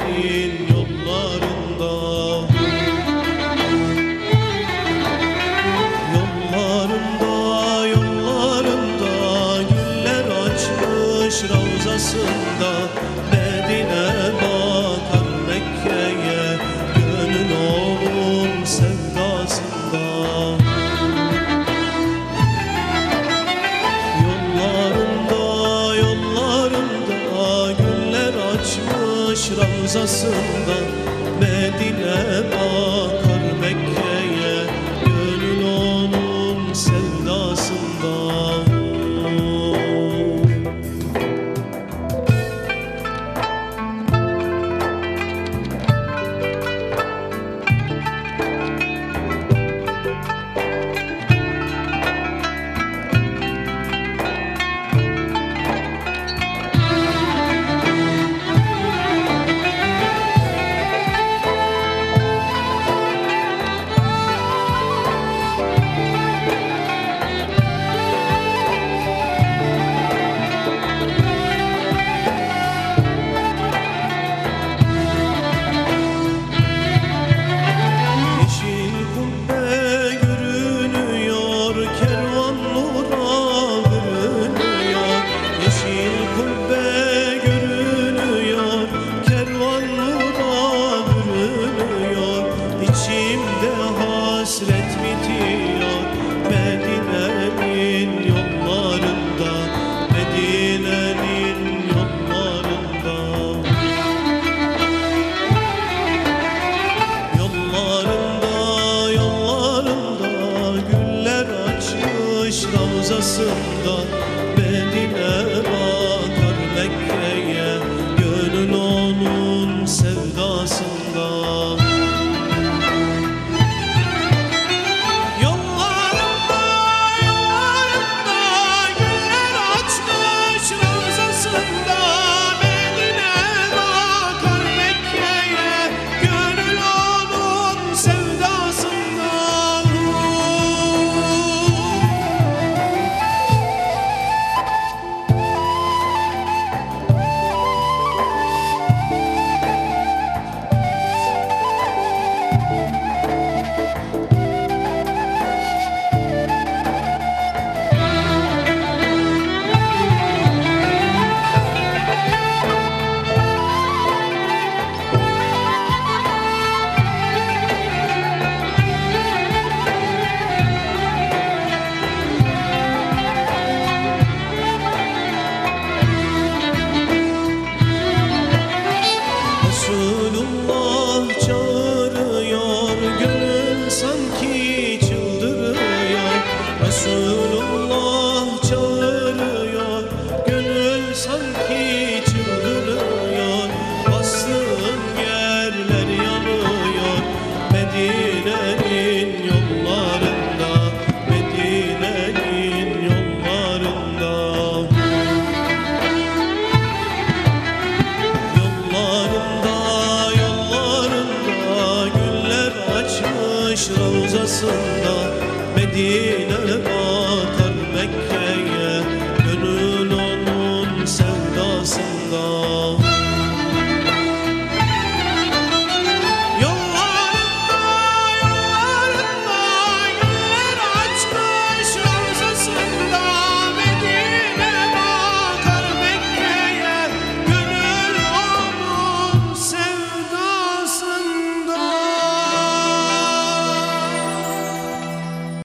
in uzasında Medine bak. hasret bitiyor Medine'nin yollarında Medine'nin yollarında. Yollarında, yollarında Güller açmış ravzasında Medine bakar Mekke kapısında Medine batar Mekke